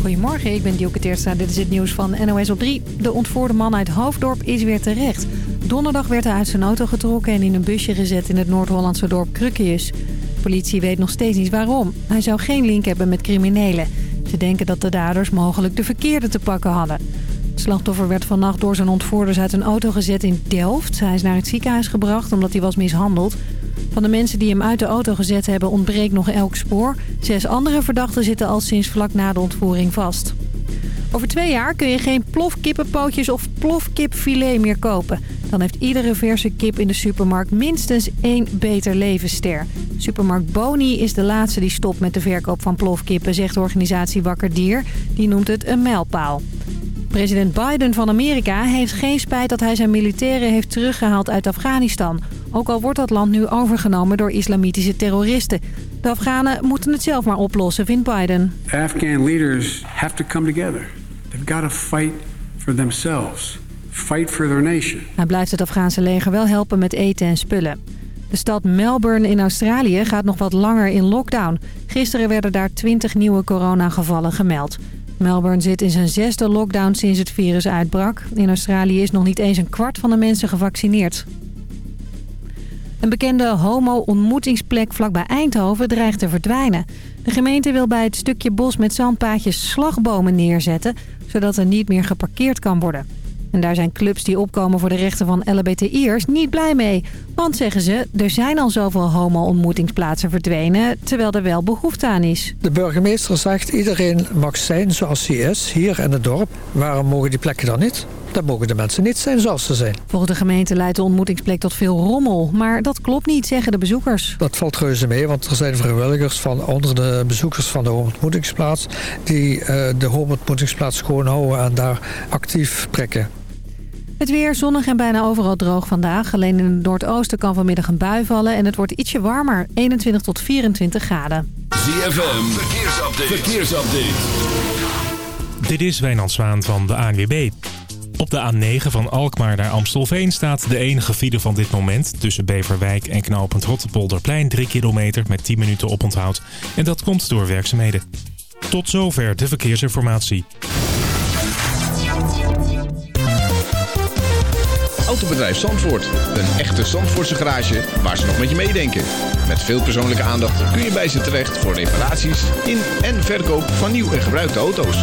Goedemorgen, ik ben Dielke Teerstra. Dit is het nieuws van NOS op 3. De ontvoerde man uit Hoofddorp is weer terecht. Donderdag werd hij uit zijn auto getrokken en in een busje gezet in het Noord-Hollandse dorp Krukkius. De politie weet nog steeds niet waarom. Hij zou geen link hebben met criminelen. Ze denken dat de daders mogelijk de verkeerde te pakken hadden. Het slachtoffer werd vannacht door zijn ontvoerders uit een auto gezet in Delft. Hij is naar het ziekenhuis gebracht omdat hij was mishandeld. Van de mensen die hem uit de auto gezet hebben ontbreekt nog elk spoor. Zes andere verdachten zitten al sinds vlak na de ontvoering vast. Over twee jaar kun je geen plofkippenpootjes of plofkipfilet meer kopen. Dan heeft iedere verse kip in de supermarkt minstens één beter levensster. Supermarkt Boni is de laatste die stopt met de verkoop van plofkippen, zegt de organisatie Wakker Dier. Die noemt het een mijlpaal. President Biden van Amerika heeft geen spijt dat hij zijn militairen heeft teruggehaald uit Afghanistan. Ook al wordt dat land nu overgenomen door islamitische terroristen. De Afghanen moeten het zelf maar oplossen, vindt Biden. Afghan leaders have to come together. They've got to fight for themselves. Fight for their nation. Hij blijft het Afghaanse leger wel helpen met eten en spullen. De stad Melbourne in Australië gaat nog wat langer in lockdown. Gisteren werden daar 20 nieuwe coronagevallen gemeld. Melbourne zit in zijn zesde lockdown sinds het virus uitbrak. In Australië is nog niet eens een kwart van de mensen gevaccineerd. Een bekende homo-ontmoetingsplek vlakbij Eindhoven dreigt te verdwijnen. De gemeente wil bij het stukje bos met zandpaadjes slagbomen neerzetten... zodat er niet meer geparkeerd kan worden. En daar zijn clubs die opkomen voor de rechten van LHBTI'ers niet blij mee. Want, zeggen ze, er zijn al zoveel homo-ontmoetingsplaatsen verdwenen... terwijl er wel behoefte aan is. De burgemeester zegt iedereen mag zijn zoals hij is, hier in het dorp. Waarom mogen die plekken dan niet? Dan mogen de mensen niet zijn zoals ze zijn. Volgens de gemeente leidt de ontmoetingsplek tot veel rommel. Maar dat klopt niet, zeggen de bezoekers. Dat valt reuze mee, want er zijn vrijwilligers van onder de bezoekers van de ontmoetingsplaats... die uh, de ontmoetingsplaats schoonhouden en daar actief prikken. Het weer zonnig en bijna overal droog vandaag. Alleen in het noordoosten kan vanmiddag een bui vallen en het wordt ietsje warmer. 21 tot 24 graden. ZFM, verkeersupdate. verkeersupdate. Dit is Wijnand Zwaan van de ANWB. Op de A9 van Alkmaar naar Amstelveen staat de enige file van dit moment... tussen Beverwijk en knooppunt Rottepolderplein 3 kilometer met 10 minuten oponthoud. En dat komt door werkzaamheden. Tot zover de verkeersinformatie. Autobedrijf Zandvoort. Een echte Zandvoortse garage waar ze nog met je meedenken. Met veel persoonlijke aandacht kun je bij ze terecht voor reparaties in en verkoop van nieuw en gebruikte auto's.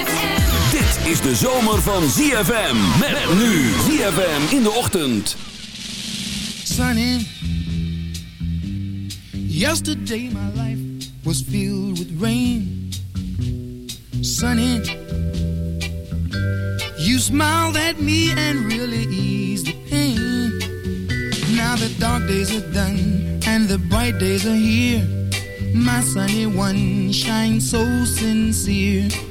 Is de zomer van ZFM. Met nu ZFM in de ochtend. Sunny. Yesterday my life was filled with rain. Sunny. You smiled at me and really eased the pain. Now the dark days are done and the bright days are here. My sunny one shines so sincere.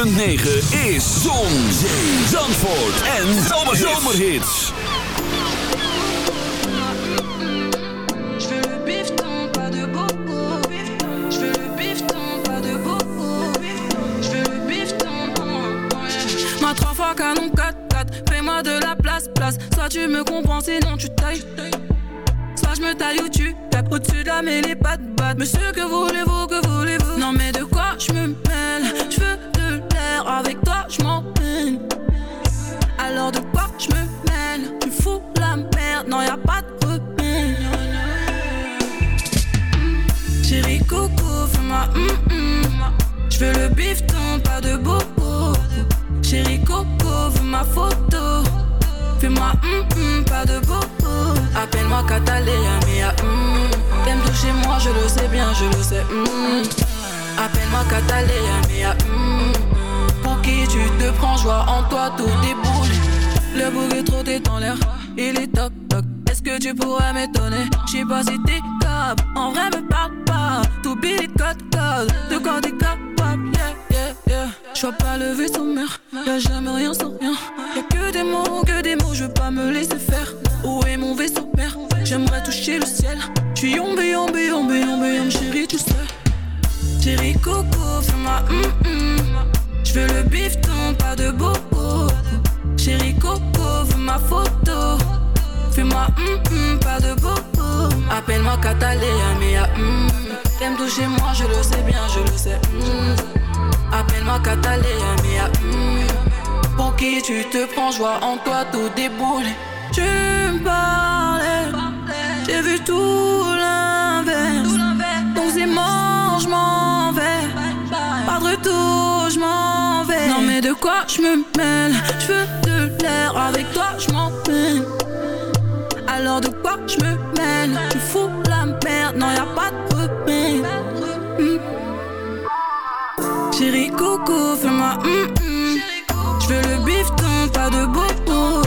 106.9 is Zon, Zee, Zandvoort en Zomerhits. Je veux le pas de bobo. Je veux le pas de bobo. Je veux le bifton. Ma trois fois canon 4-4, fais-moi de la place, place. Soit tu me comprends, sinon tu tailles. Soit je me taille ou tu tapes au-dessus de la mêlée, pas de batte. Monsieur Pas de. Appelle-moi Catalina, mia hum. T'aimes toucher moi, je le sais bien, je le sais. hum. Appelle-moi Catalina, mia hum. Pour qui tu te prends, joie en toi, tout déboule. Tu me parlais, j'ai vu tout l'inverse. Donc c'est mort, je m'en vais. Pas de retour, je m'en vais. Non mais de quoi je me mêle? Je veux de l'air, avec toi je m'en. De quoi je me mêle Tu fous la merde, non y'a pas de remède. Hmm. Chérie Coco, fais-moi hum hum. Je veux le bifton, pas de bobo.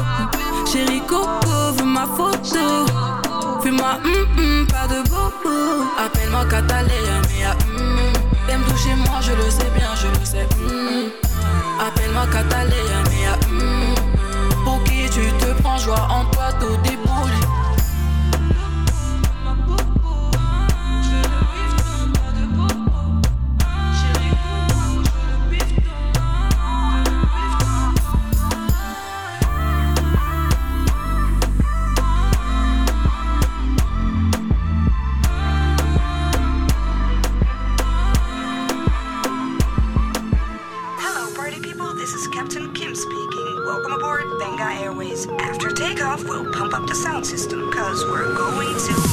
Chérie Coco, veux ma photo. Fais-moi hum hum, pas de bobo. Appelle-moi Catalina, mia hum. T'aimes toucher moi, je le sais bien, je le sais. Appelle-moi Catalina, mia hum. Pour qui tu te prends, joie en toi, tout the sound system because we're going to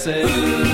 say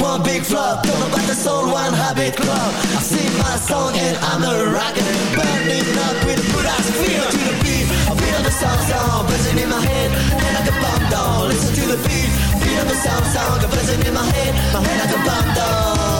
one big flop. Don't about the soul, one habit club. I sing my song and I'm a rocker. Burning up with a good feel to the beat. I feel the song song buzzing in my head, head like a bomb down. Listen to the beat, of a song song buzzing in my head, my head like a bomb down.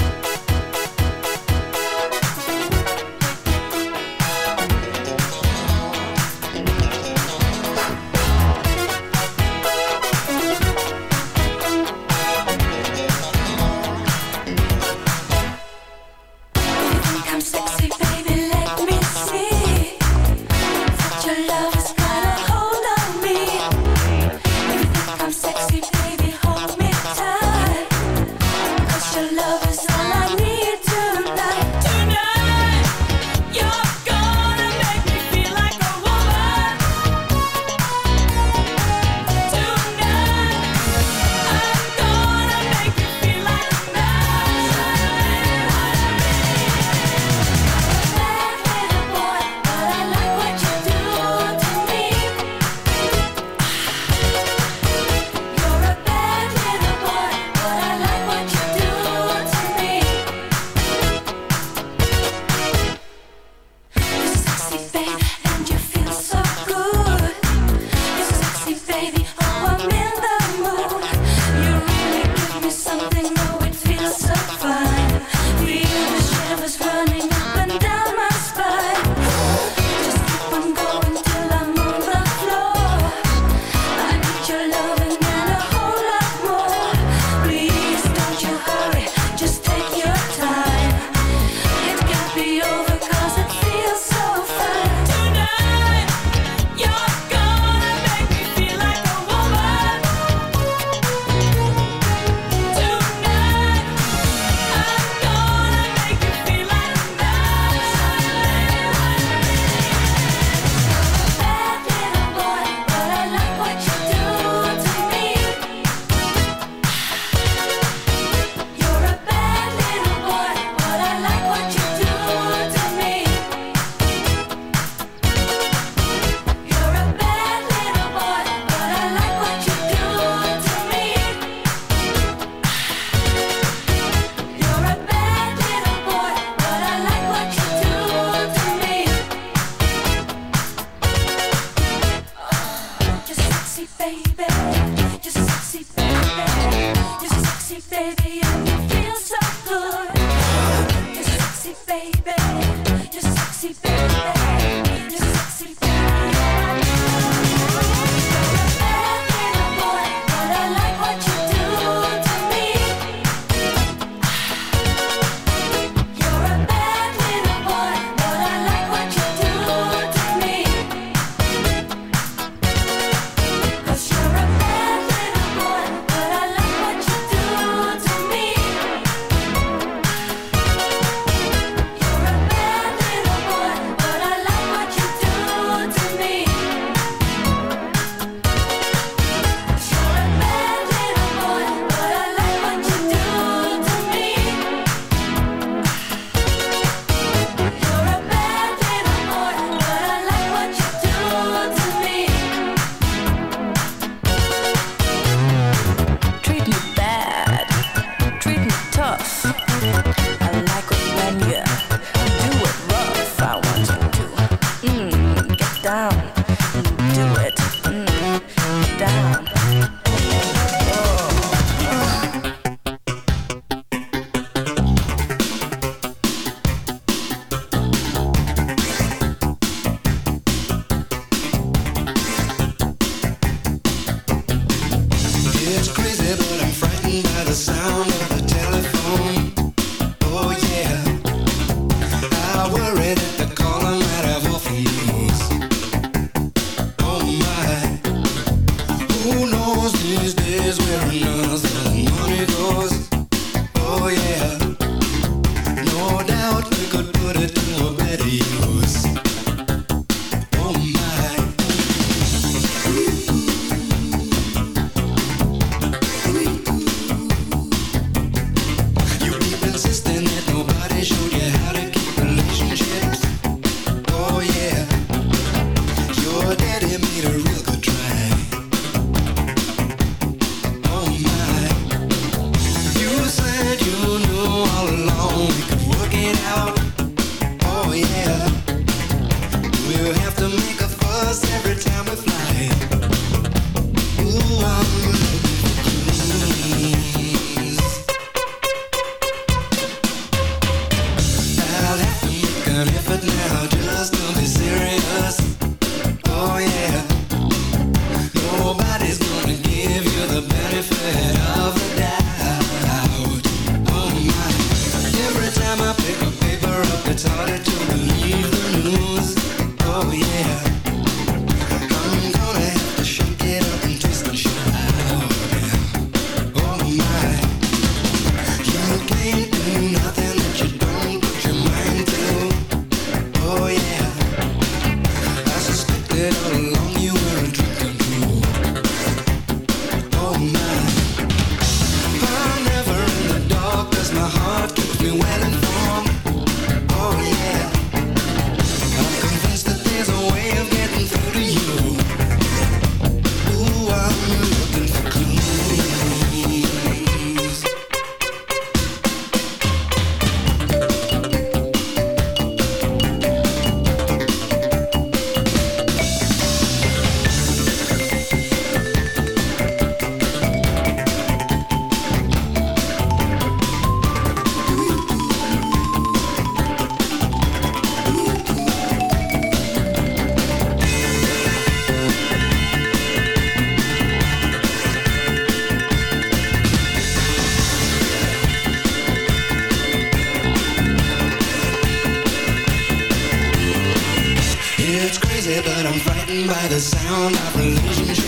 By the sound of relationships.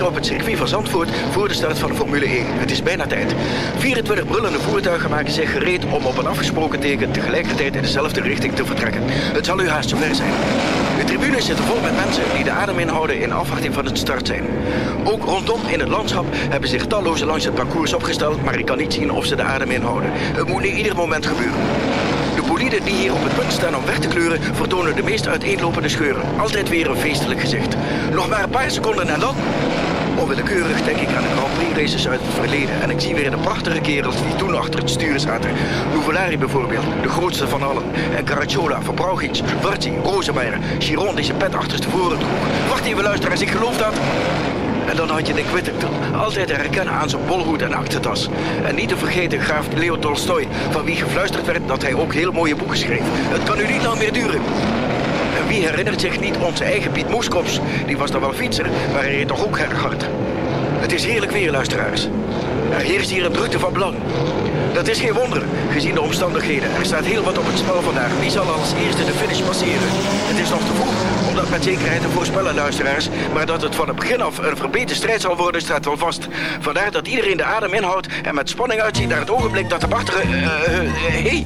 Op het circuit van Zandvoort voor de start van de Formule 1. Het is bijna tijd. 24 brullende voertuigen maken zich gereed om op een afgesproken teken tegelijkertijd in dezelfde richting te vertrekken. Het zal u haast zover zijn. De tribunes zitten vol met mensen die de adem inhouden in afwachting van het start zijn. Ook rondom in het landschap hebben zich talloze langs het parcours opgesteld, maar ik kan niet zien of ze de adem inhouden. Het moet nu ieder moment gebeuren. De boliden die hier op het punt staan om weg te kleuren, vertonen de meest uiteenlopende scheuren. Altijd weer een feestelijk gezicht. Nog maar een paar seconden en dan... Onwillekeurig denk ik aan de Grand Prix races uit het verleden. En ik zie weer de prachtige kerels die toen achter het stuur zaten. Nuvolari bijvoorbeeld, de grootste van allen. En Caracciola, Verbrauchings, Varzi, Rosemeyer, Chiron die zijn pet achterstevoren droeg. Wacht even luisteraars, ik geloof dat... En dan had je Dick Whittington, altijd te herkennen aan zijn bolhoed en aktentas. En niet te vergeten graaf Leo Tolstoy, van wie gefluisterd werd dat hij ook heel mooie boeken schreef. Het kan nu niet lang meer duren. Wie herinnert zich niet onze eigen Piet Moeskops? Die was dan wel fietser, maar hij reed toch ook erg hard. Het is heerlijk weer, luisteraars. Er heerst hier een drukte van belang. Dat is geen wonder, gezien de omstandigheden. Er staat heel wat op het spel vandaag. Wie zal als eerste de finish passeren? Het is nog te vroeg om dat met zekerheid te voorspellen, luisteraars. Maar dat het van het begin af een verbeterde strijd zal worden, staat wel vast. Vandaar dat iedereen de adem inhoudt en met spanning uitziet naar het ogenblik dat de wachter... eh eh, eh, hey,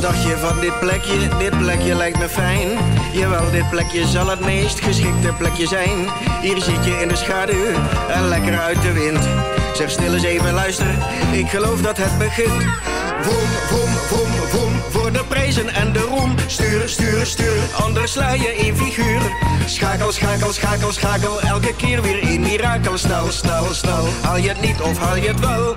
Dacht je van dit plekje? Dit plekje lijkt me fijn. Jawel, dit plekje zal het meest geschikte plekje zijn. Hier zit je in de schaduw en lekker uit de wind. Zeg stil eens even luister, ik geloof dat het begint. Voem, voem, voem, voem, voor de prijzen en de roem. Stuur, stuur, stuur, anders sla je in figuur. Schakel, schakel, schakel, schakel, elke keer weer een mirakel. Snel, snel, snel, haal je het niet of haal je het wel?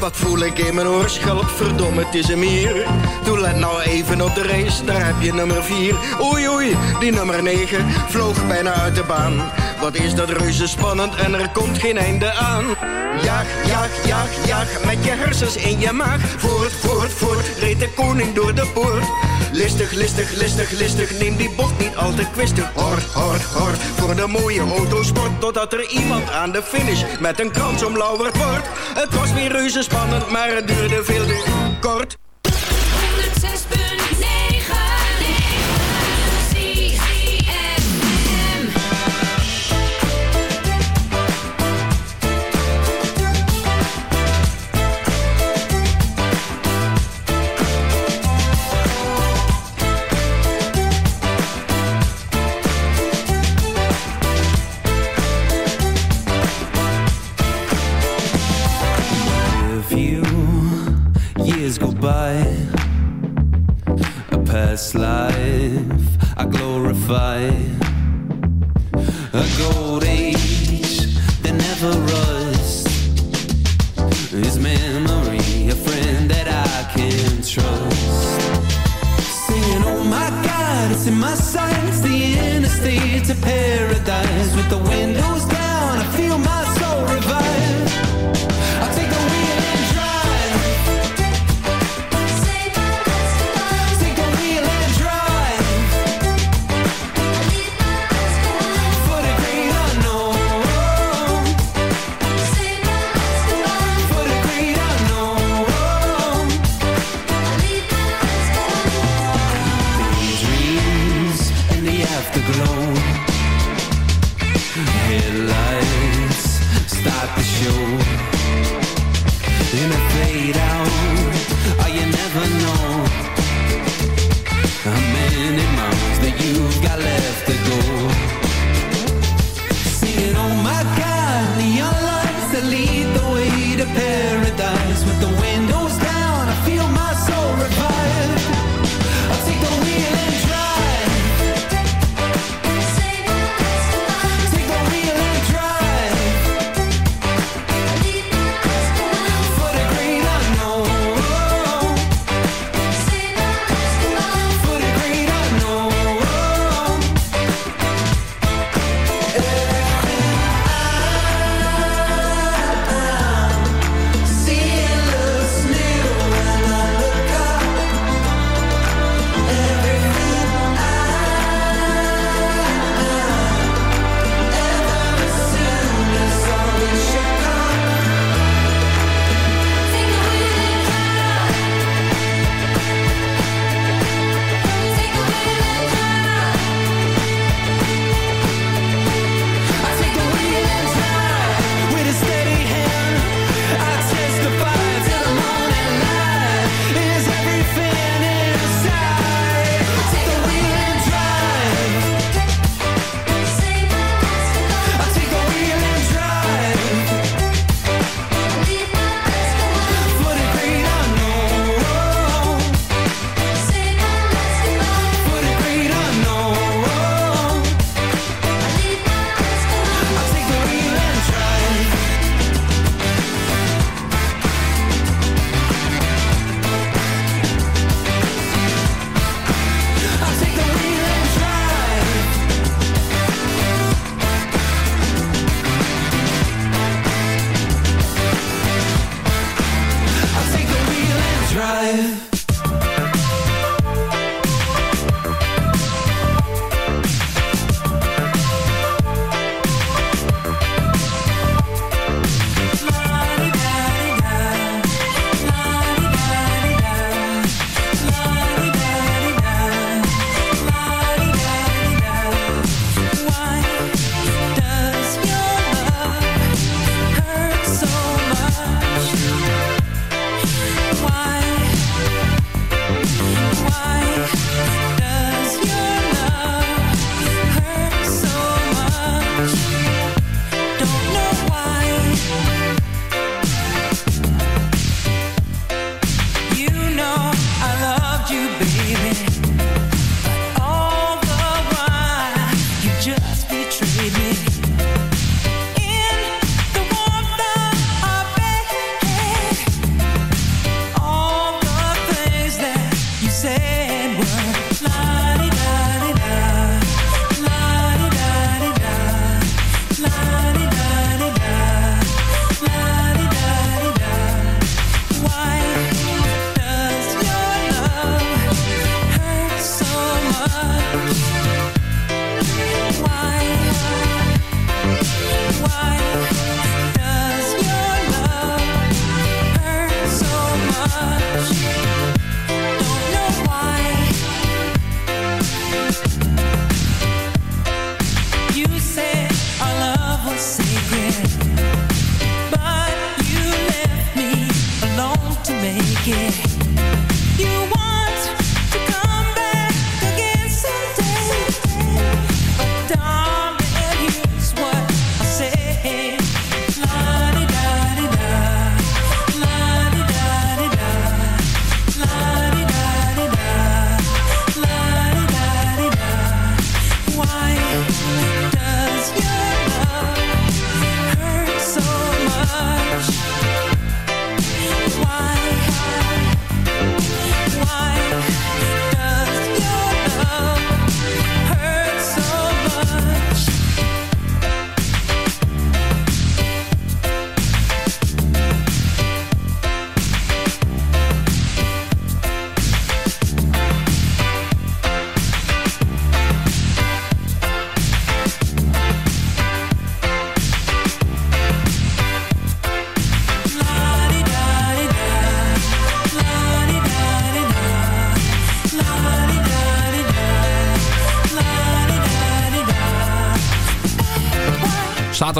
Wat voel ik in mijn oorschelp, verdomme, het is hem hier. Doe let nou even op de race, daar heb je nummer 4. Oei oei, die nummer 9 vloog bijna uit de baan. Wat is dat reuze spannend en er komt geen einde aan. Jaag, jaag, jaag, jaag, met je hersens in je maag. Voort, voort, voort, reed de koning door de poort. Listig, listig, listig, listig, neem die bocht niet al te kwistig. Hort, hort, hort, voor de mooie autosport. Totdat er iemand aan de finish met een krans omlauwerd wordt. Het was weer reuze spannend, maar het duurde veel te kort. 106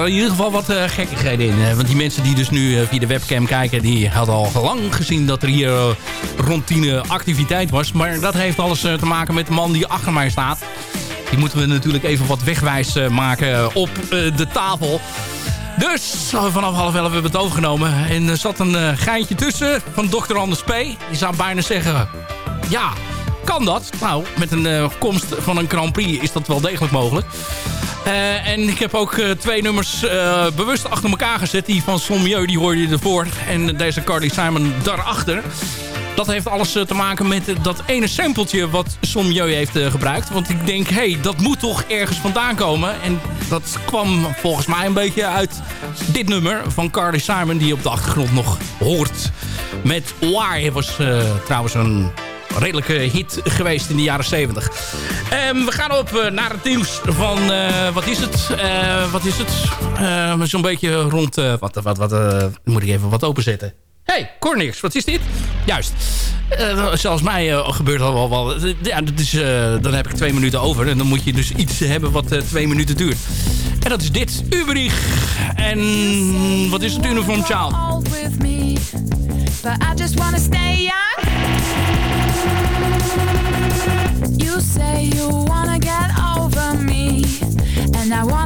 in ieder geval wat eh, gekkigheden in. eh, want die mensen die dus nu eh, via de webcam kijken... die hadden al lang gezien dat er hier rond activiteit was. Maar dat heeft alles te maken met de man die achter mij staat. Die moeten we natuurlijk even wat wegwijs maken op de tafel. Dus vanaf half elf hebben we het overgenomen. En er zat een geintje tussen van Dr. Anders P. Die zou bijna zeggen... Ja, kan dat? Nou, met een komst van een Grand Prix is dat wel degelijk mogelijk. Eh, en ik heb ook eh, twee nummers eh, bewust achter elkaar gezet. Die van Sommieu, die hoorde je ervoor. En deze Carly Simon daarachter. Dat heeft alles te maken met dat ene sampletje wat Sommieu heeft gebruikt. Want ik denk, hé, hey, dat moet toch ergens vandaan komen. En dat kwam volgens mij een beetje uit dit nummer van Carly Simon... die je op de achtergrond nog hoort. Met Why was trouwens een redelijke hit geweest in de jaren 70. Ehm, we gaan op eh, naar het nieuws van, eh, wat is het? Eh, wat is het? Eh, Zo'n beetje rond, wat, wat, wat, moet ik even wat openzetten. hey, Cornix, wat is dit? Juist. Zelfs mij gebeurt dat wel. wel. Ja, is, eh, dan heb ik twee minuten over. En dan moet je dus iets hebben wat twee minuten duurt. En dat is dit. Uberich. En wat is het Uniform Child? You say you wanna get over me, and I want.